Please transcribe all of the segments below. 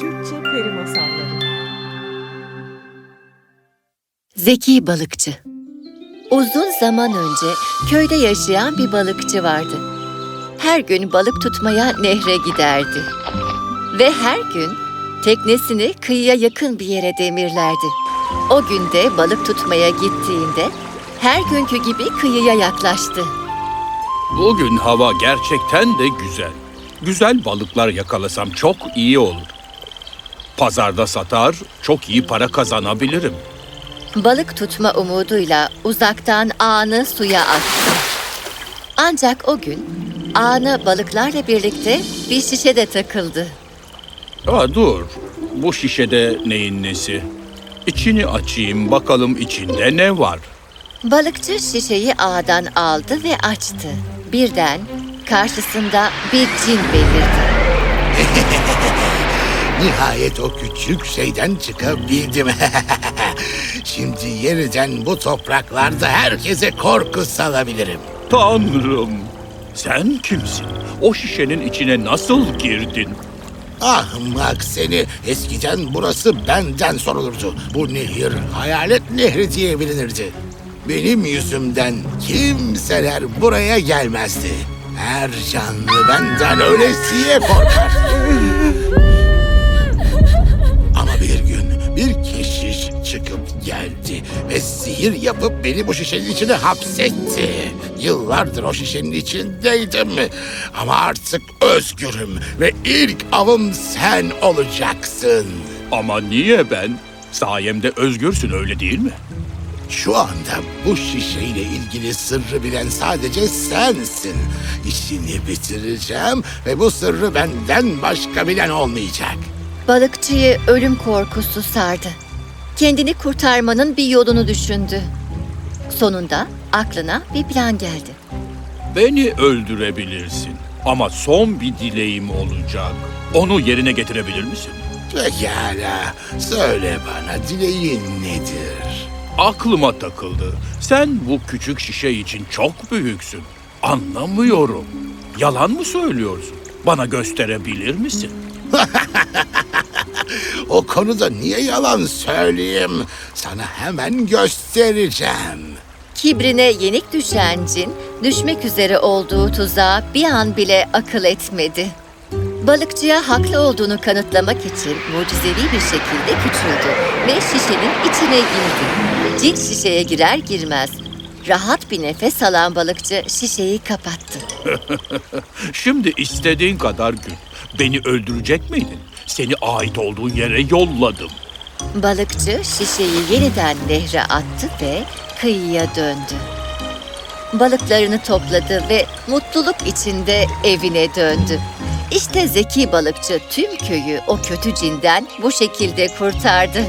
Türkçe Peri Masalları Zeki Balıkçı Uzun zaman önce köyde yaşayan bir balıkçı vardı. Her gün balık tutmaya nehre giderdi. Ve her gün teknesini kıyıya yakın bir yere demirlerdi. O gün de balık tutmaya gittiğinde her günkü gibi kıyıya yaklaştı. Bugün hava gerçekten de güzel. Güzel balıklar yakalasam çok iyi olur. Pazarda satar, çok iyi para kazanabilirim. Balık tutma umuduyla uzaktan ağını suya attı. Ancak o gün ağına balıklarla birlikte bir şişe de takıldı. Aa, dur, bu şişede neyin nesi? İçini açayım bakalım içinde ne var? Balıkçı şişeyi ağdan aldı ve açtı. Birden karşısında bir cin belirdi. Nihayet o küçük şeyden çıkabildim. Şimdi yeniden bu topraklarda herkese korku salabilirim. Tanrım, sen kimsin? O şişenin içine nasıl girdin? Ahmak seni. Eskiden burası benden sorulurdu. Bu nehir hayalet nehri diye bilinirdi. Benim yüzümden kimseler buraya gelmezdi. Her canlı benden ölesiye korkar. ve sihir yapıp beni bu şişenin içine hapsetti. Yıllardır o şişenin içindeydim ama artık özgürüm ve ilk avım sen olacaksın. Ama niye ben? Sayemde özgürsün öyle değil mi? Şu anda bu şişeyle ilgili sırrı bilen sadece sensin. İşini bitireceğim ve bu sırrı benden başka bilen olmayacak. Balıkçıyı ölüm korkusu sardı. Kendini kurtarmanın bir yolunu düşündü. Sonunda aklına bir plan geldi. Beni öldürebilirsin. Ama son bir dileğim olacak. Onu yerine getirebilir misin? Pekala, söyle bana dileğin nedir? Aklıma takıldı. Sen bu küçük şişe için çok büyüksün. Anlamıyorum. Yalan mı söylüyorsun? Bana gösterebilir misin? O konuda niye yalan söyleyeyim? Sana hemen göstereceğim. Kibrine yenik düşen cin, düşmek üzere olduğu tuzağa bir an bile akıl etmedi. Balıkçıya haklı olduğunu kanıtlamak için mucizevi bir şekilde küçüldü ve şişenin içine girdi. Cin şişeye girer girmez rahat bir nefes alan balıkçı şişeyi kapattı. Şimdi istediğin kadar gül. Beni öldürecek miydin? Seni ait olduğun yere yolladım. Balıkçı şişeyi yeniden nehre attı ve kıyıya döndü. Balıklarını topladı ve mutluluk içinde evine döndü. İşte zeki balıkçı tüm köyü o kötü cinden bu şekilde kurtardı.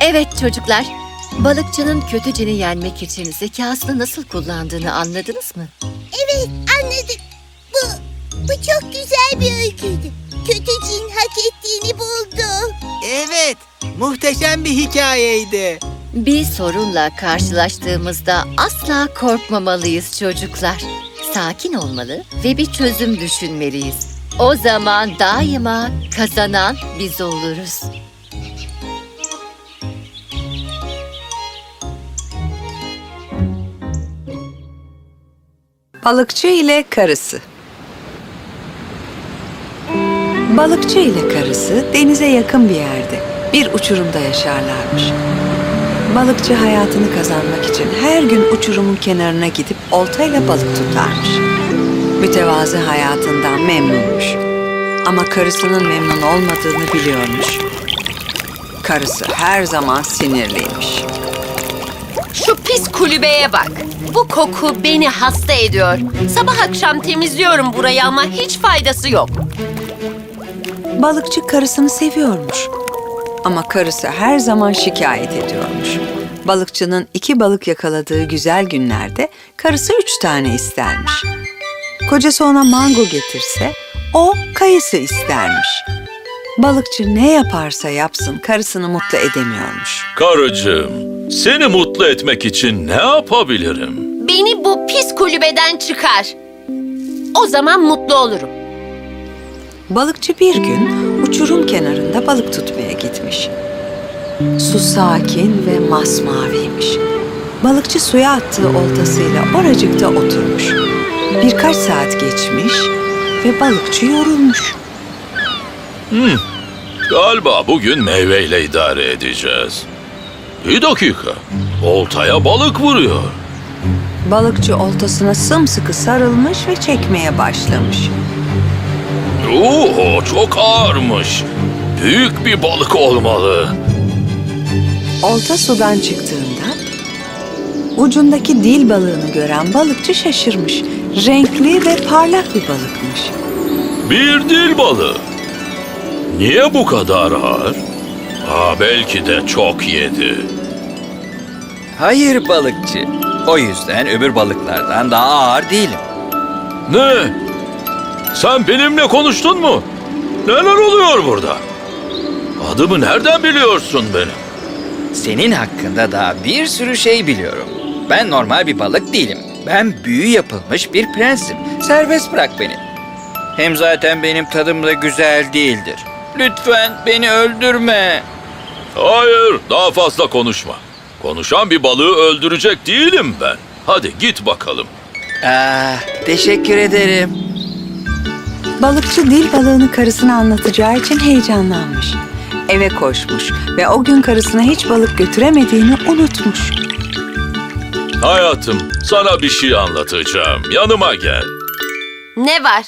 Evet çocuklar, balıkçının kötü cini yenmek için zekasını nasıl kullandığını anladınız mı? Evet anladık. Bu, bu çok güzel bir öyküydü. Kötü cin hak ettiğini buldu. Evet, muhteşem bir hikayeydi. Bir sorunla karşılaştığımızda asla korkmamalıyız çocuklar. Sakin olmalı ve bir çözüm düşünmeliyiz. O zaman daima kazanan biz oluruz. Balıkçı ile karısı Balıkçı ile karısı denize yakın bir yerde, bir uçurumda yaşarlarmış. Balıkçı hayatını kazanmak için her gün uçurumun kenarına gidip oltayla balık tutarmış. Mütevazı hayatından memnunmuş. Ama karısının memnun olmadığını biliyormuş. Karısı her zaman sinirliymiş. Şu pis kulübeye bak. Bu koku beni hasta ediyor. Sabah akşam temizliyorum burayı ama hiç faydası yok. Balıkçı karısını seviyormuş. Ama karısı her zaman şikayet ediyormuş. Balıkçının iki balık yakaladığı güzel günlerde karısı üç tane istermiş. Kocası ona mango getirse o kayısı istermiş. Balıkçı ne yaparsa yapsın karısını mutlu edemiyormuş. Karıcığım, seni mutlu etmek için ne yapabilirim? Beni bu pis kulübeden çıkar. O zaman mutlu olurum. Balıkçı bir gün uçurum kenarında balık tutmaya gitmiş. Su sakin ve masmaviymiş. Balıkçı suya attığı oltasıyla oracıkta oturmuş. Birkaç saat geçmiş ve balıkçı yorulmuş. Galiba bugün meyveyle idare edeceğiz. Bir dakika. Oltaya balık vuruyor. Balıkçı oltasına sımsıkı sarılmış ve çekmeye başlamış. Oo, çok ağırmış. Büyük bir balık olmalı. Olta sudan çıktığında ucundaki dil balığını gören balıkçı şaşırmış. Renkli ve parlak bir balıkmış. Bir dil balığı. Niye bu kadar ağır? Aa, belki de çok yedi. Hayır balıkçı. O yüzden öbür balıklardan daha ağır değilim. Ne? Sen benimle konuştun mu? Neler oluyor burada? Adımı nereden biliyorsun benim? Senin hakkında daha bir sürü şey biliyorum. Ben normal bir balık değilim. Ben büyü yapılmış bir prensim. Serbest bırak beni. Hem zaten benim tadım da güzel değildir. Lütfen beni öldürme. Hayır, daha fazla konuşma. Konuşan bir balığı öldürecek değilim ben. Hadi git bakalım. Ah, teşekkür ederim. Balıkçı dil balığını karısına anlatacağı için heyecanlanmış. Eve koşmuş ve o gün karısına hiç balık götüremediğini unutmuş. Hayatım, sana bir şey anlatacağım. Yanıma gel. Ne var?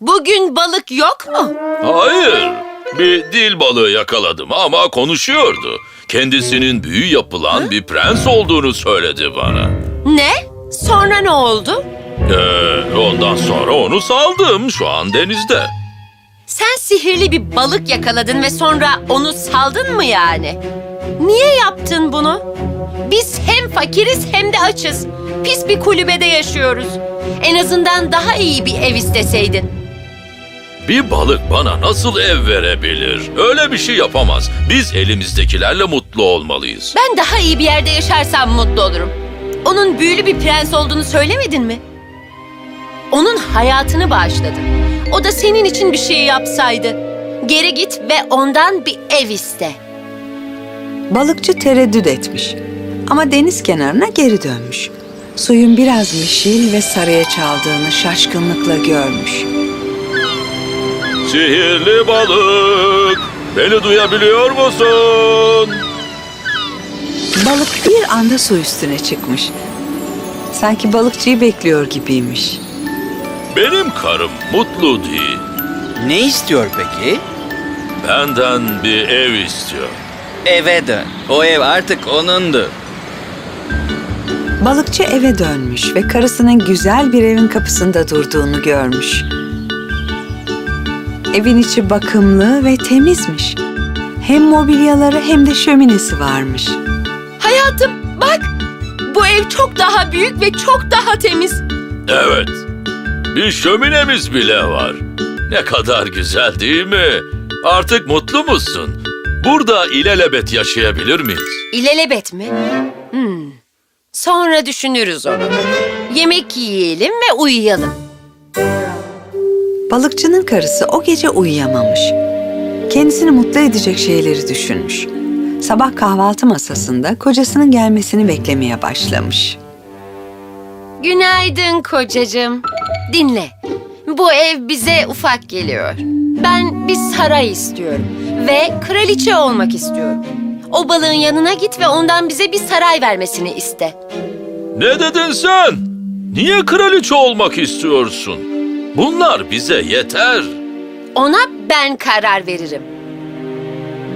Bugün balık yok mu? Hayır, bir dil balığı yakaladım ama konuşuyordu. Kendisinin büyü yapılan bir prens olduğunu söyledi bana. Ne? Sonra ne oldu? Ee, ondan sonra onu saldım. Şu an denizde. Sen sihirli bir balık yakaladın ve sonra onu saldın mı yani? Niye yaptın bunu? Biz hem fakiriz hem de açız. Pis bir kulübede yaşıyoruz. En azından daha iyi bir ev isteseydin. Bir balık bana nasıl ev verebilir? Öyle bir şey yapamaz. Biz elimizdekilerle mutlu olmalıyız. Ben daha iyi bir yerde yaşarsam mutlu olurum. Onun büyülü bir prens olduğunu söylemedin mi? Onun hayatını bağışladın. O da senin için bir şey yapsaydı. Geri git ve ondan bir ev iste. Balıkçı tereddüt etmiş ama deniz kenarına geri dönmüş. Suyun biraz yeşil ve sarıya çaldığını şaşkınlıkla görmüş. Sihirli balık, beni duyabiliyor musun? Balık bir anda su üstüne çıkmış. Sanki balıkçıyı bekliyor gibiymiş. Benim karım mutlu değil. Ne istiyor peki? Benden bir ev istiyor. Eve dön. O ev artık onundu. Balıkçı eve dönmüş ve karısının güzel bir evin kapısında durduğunu görmüş. Evin içi bakımlı ve temizmiş. Hem mobilyaları hem de şöminesi varmış. Hayatım bak bu ev çok daha büyük ve çok daha temiz. Evet, bir şöminemiz bile var. Ne kadar güzel değil mi? Artık mutlu musun? Burada ilelebet yaşayabilir miyiz? İlelebet mi? Hmm. Sonra düşünürüz onu. Yemek yiyelim ve uyuyalım. Balıkçının karısı o gece uyuyamamış. Kendisini mutlu edecek şeyleri düşünmüş. Sabah kahvaltı masasında kocasının gelmesini beklemeye başlamış. Günaydın kocacığım. Dinle. Bu ev bize ufak geliyor. Ben bir saray istiyorum ve kraliçe olmak istiyorum. O balığın yanına git ve ondan bize bir saray vermesini iste. Ne dedin sen? Niye kraliçe olmak istiyorsun? Bunlar bize yeter. Ona ben karar veririm.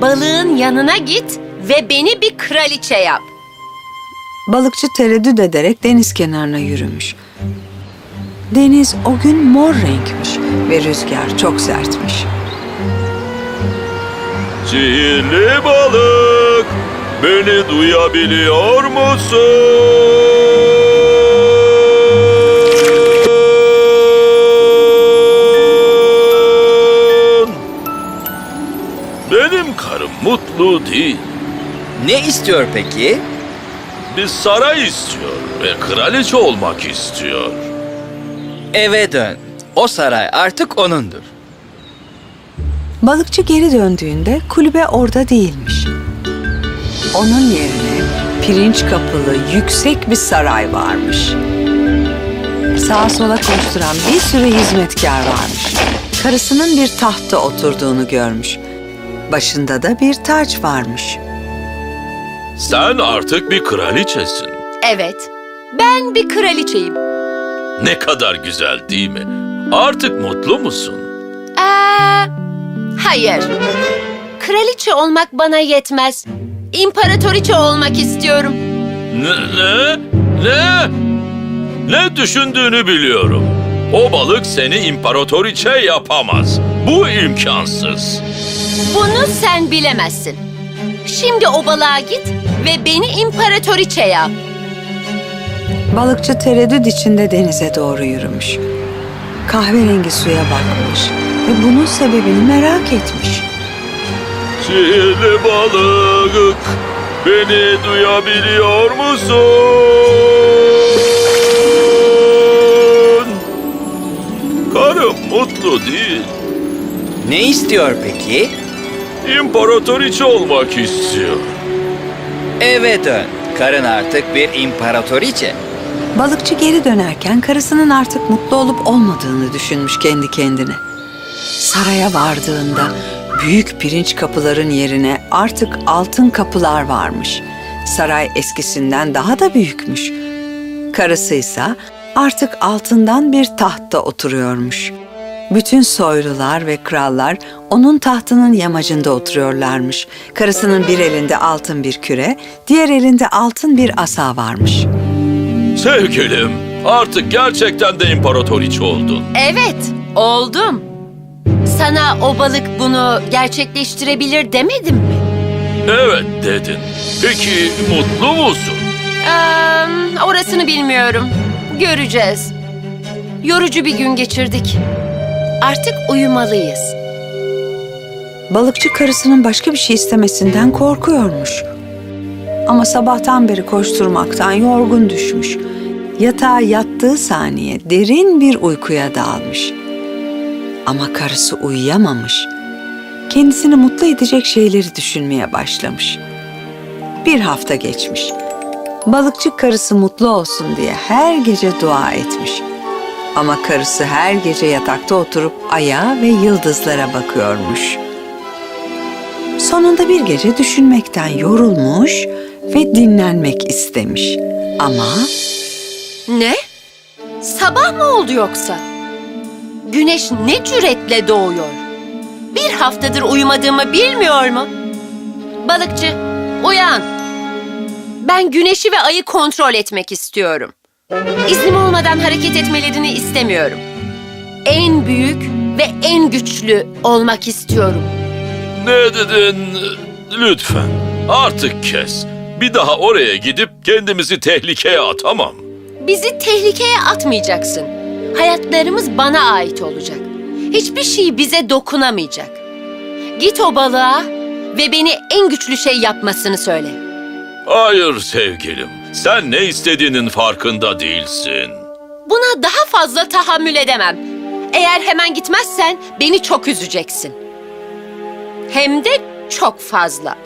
Balığın yanına git ve beni bir kraliçe yap. Balıkçı tereddüt ederek deniz kenarına yürümüş. Deniz o gün mor renkmiş ve rüzgar çok sertmiş. Sihirli balık, beni duyabiliyor musun? Benim karım mutlu değil. Ne istiyor peki? Bir saray istiyor ve kraliçe olmak istiyor. Eve dön. O saray artık onundur. Balıkçı geri döndüğünde kulübe orada değilmiş. Onun yerine pirinç kapılı yüksek bir saray varmış. Sağa sola koşturan bir sürü hizmetkar varmış. Karısının bir tahtta oturduğunu görmüş. Başında da bir taç varmış. Sen artık bir kraliçesin. Evet, ben bir kraliçeyim. Ne kadar güzel değil mi? Artık mutlu musun? Aa, hayır. Kraliçe olmak bana yetmez. İmparatoriçe olmak istiyorum. Ne? Ne? Ne? Ne düşündüğünü biliyorum. O balık seni imparatoriçe yapamaz. Bu imkansız. Bunu sen bilemezsin. Şimdi o balığa git ve beni imparatoriçe yap. Balıkçı tereddüt içinde denize doğru yürümüş. Kahverengi suya bakmış ve bunun sebebini merak etmiş. Sihirli balık, beni duyabiliyor musun? Karım mutlu değil. Ne istiyor peki? İmparatoriçe olmak istiyor. Eve dön. Karın artık bir imparatoriçe. Balıkçı geri dönerken karısının artık mutlu olup olmadığını düşünmüş kendi kendine. Saraya vardığında büyük pirinç kapıların yerine artık altın kapılar varmış. Saray eskisinden daha da büyükmüş. Karısı ise artık altından bir tahtta oturuyormuş. Bütün soylular ve krallar onun tahtının yamacında oturuyorlarmış. Karısının bir elinde altın bir küre, diğer elinde altın bir asa varmış. Sevgilim, artık gerçekten de imparatoriçe oldun. Evet, oldum. Sana o balık bunu gerçekleştirebilir demedim mi? Evet dedin. Peki mutlu musun? Ee, orasını bilmiyorum. Göreceğiz. Yorucu bir gün geçirdik. Artık uyumalıyız. Balıkçı karısının başka bir şey istemesinden korkuyormuş. Ama sabahtan beri koşturmaktan yorgun düşmüş. Yatağa yattığı saniye derin bir uykuya dalmış. Ama karısı uyuyamamış. Kendisini mutlu edecek şeyleri düşünmeye başlamış. Bir hafta geçmiş. Balıkçı karısı mutlu olsun diye her gece dua etmiş. Ama karısı her gece yatakta oturup aya ve yıldızlara bakıyormuş. Sonunda bir gece düşünmekten yorulmuş ve dinlenmek istemiş. Ama Ne? Sabah mı oldu yoksa? Güneş ne cüretle doğuyor? Bir haftadır uyumadığımı bilmiyor mu? Balıkçı, uyan. Ben güneşi ve ayı kontrol etmek istiyorum. İznim olmadan hareket etmelerini istemiyorum. En büyük ve en güçlü olmak istiyorum. Ne dedin? Lütfen artık kes. Bir daha oraya gidip kendimizi tehlikeye atamam. Bizi tehlikeye atmayacaksın. Hayatlarımız bana ait olacak. Hiçbir şey bize dokunamayacak. Git o balığa ve beni en güçlü şey yapmasını söyle. Hayır sevgilim. Sen ne istediğinin farkında değilsin. Buna daha fazla tahammül edemem. Eğer hemen gitmezsen beni çok üzeceksin. Hem de çok fazla.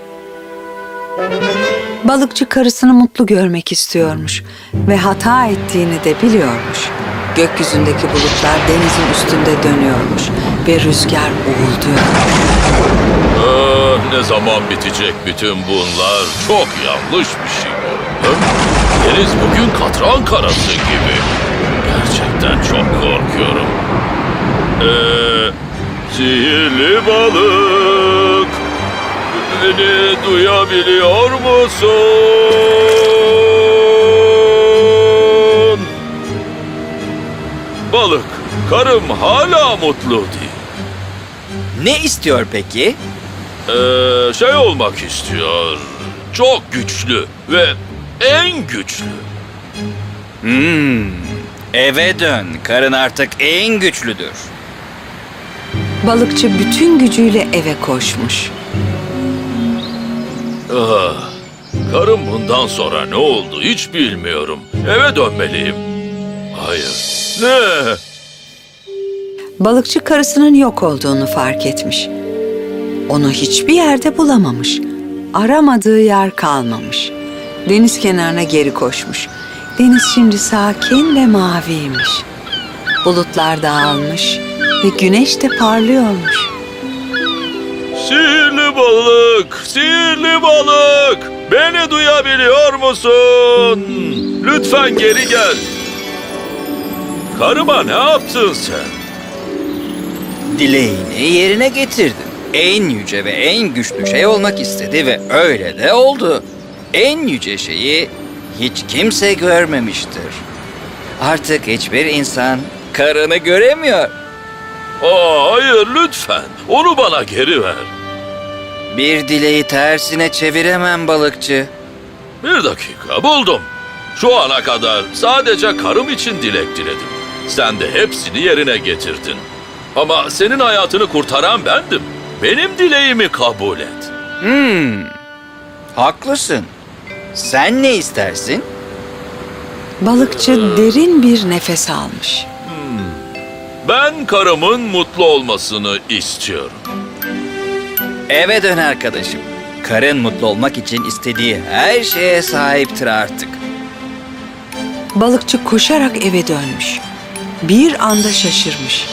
Balıkçı karısını mutlu görmek istiyormuş ve hata ettiğini de biliyormuş. Gökyüzündeki bulutlar denizin üstünde dönüyormuş ve rüzgar uğulduyormuş. Ah, ne zaman bitecek bütün bunlar? Çok yanlış bir şey bu. Deniz bugün katran karası gibi. Gerçekten çok korkuyorum. Ee, sihirli balık. Beni duyabiliyor musun? Balık, karım hala mutlu değil. Ne istiyor peki? Ee, şey olmak istiyor. Çok güçlü ve en güçlü. Hmm. Eve dön. Karın artık en güçlüdür. Balıkçı bütün gücüyle eve koşmuş. Ah, karım bundan sonra ne oldu hiç bilmiyorum. Eve dönmeliyim. Hayır. Ne? Balıkçı karısının yok olduğunu fark etmiş. Onu hiçbir yerde bulamamış. Aramadığı yer kalmamış. Deniz kenarına geri koşmuş. Deniz şimdi sakin ve maviymiş. Bulutlar dağılmış ve güneş de parlıyormuş. Sihirli balık, sihirli balık. Beni duyabiliyor musun? Lütfen geri gel. Karıma ne yaptın sen? Dileğini yerine getirdi. En yüce ve en güçlü şey olmak istedi ve öyle de oldu. En yüce şeyi hiç kimse görmemiştir. Artık hiçbir insan karını göremiyor. Aa, hayır lütfen. Onu bana geri ver. Bir dileği tersine çeviremem balıkçı. Bir dakika buldum. Şu ana kadar sadece karım için dilek diledim. Sen de hepsini yerine getirdin. Ama senin hayatını kurtaran bendim. Benim dileğimi kabul et. Hmm, haklısın. Sen ne istersin? Balıkçı derin bir nefes almış. Ben karımın mutlu olmasını istiyorum. Eve dön arkadaşım. Karın mutlu olmak için istediği her şeye sahiptir artık. Balıkçı koşarak eve dönmüş. Bir anda şaşırmış.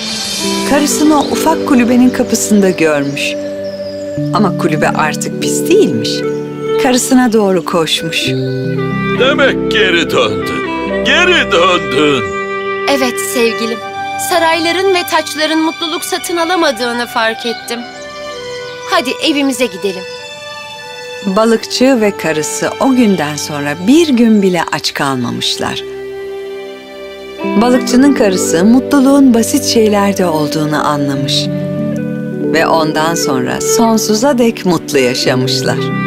Karısını ufak kulübenin kapısında görmüş. Ama kulübe artık pis değilmiş. Karısına doğru koşmuş. Demek geri döndün. Geri döndün. Evet sevgilim. Sarayların ve taçların mutluluk satın alamadığını fark ettim. Hadi evimize gidelim. Balıkçı ve karısı o günden sonra bir gün bile aç kalmamışlar. Balıkçının karısı mutluluğun basit şeylerde olduğunu anlamış ve ondan sonra sonsuza dek mutlu yaşamışlar.